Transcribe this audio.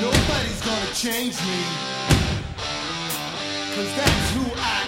nobody's gonna change me. Cause that's who I am.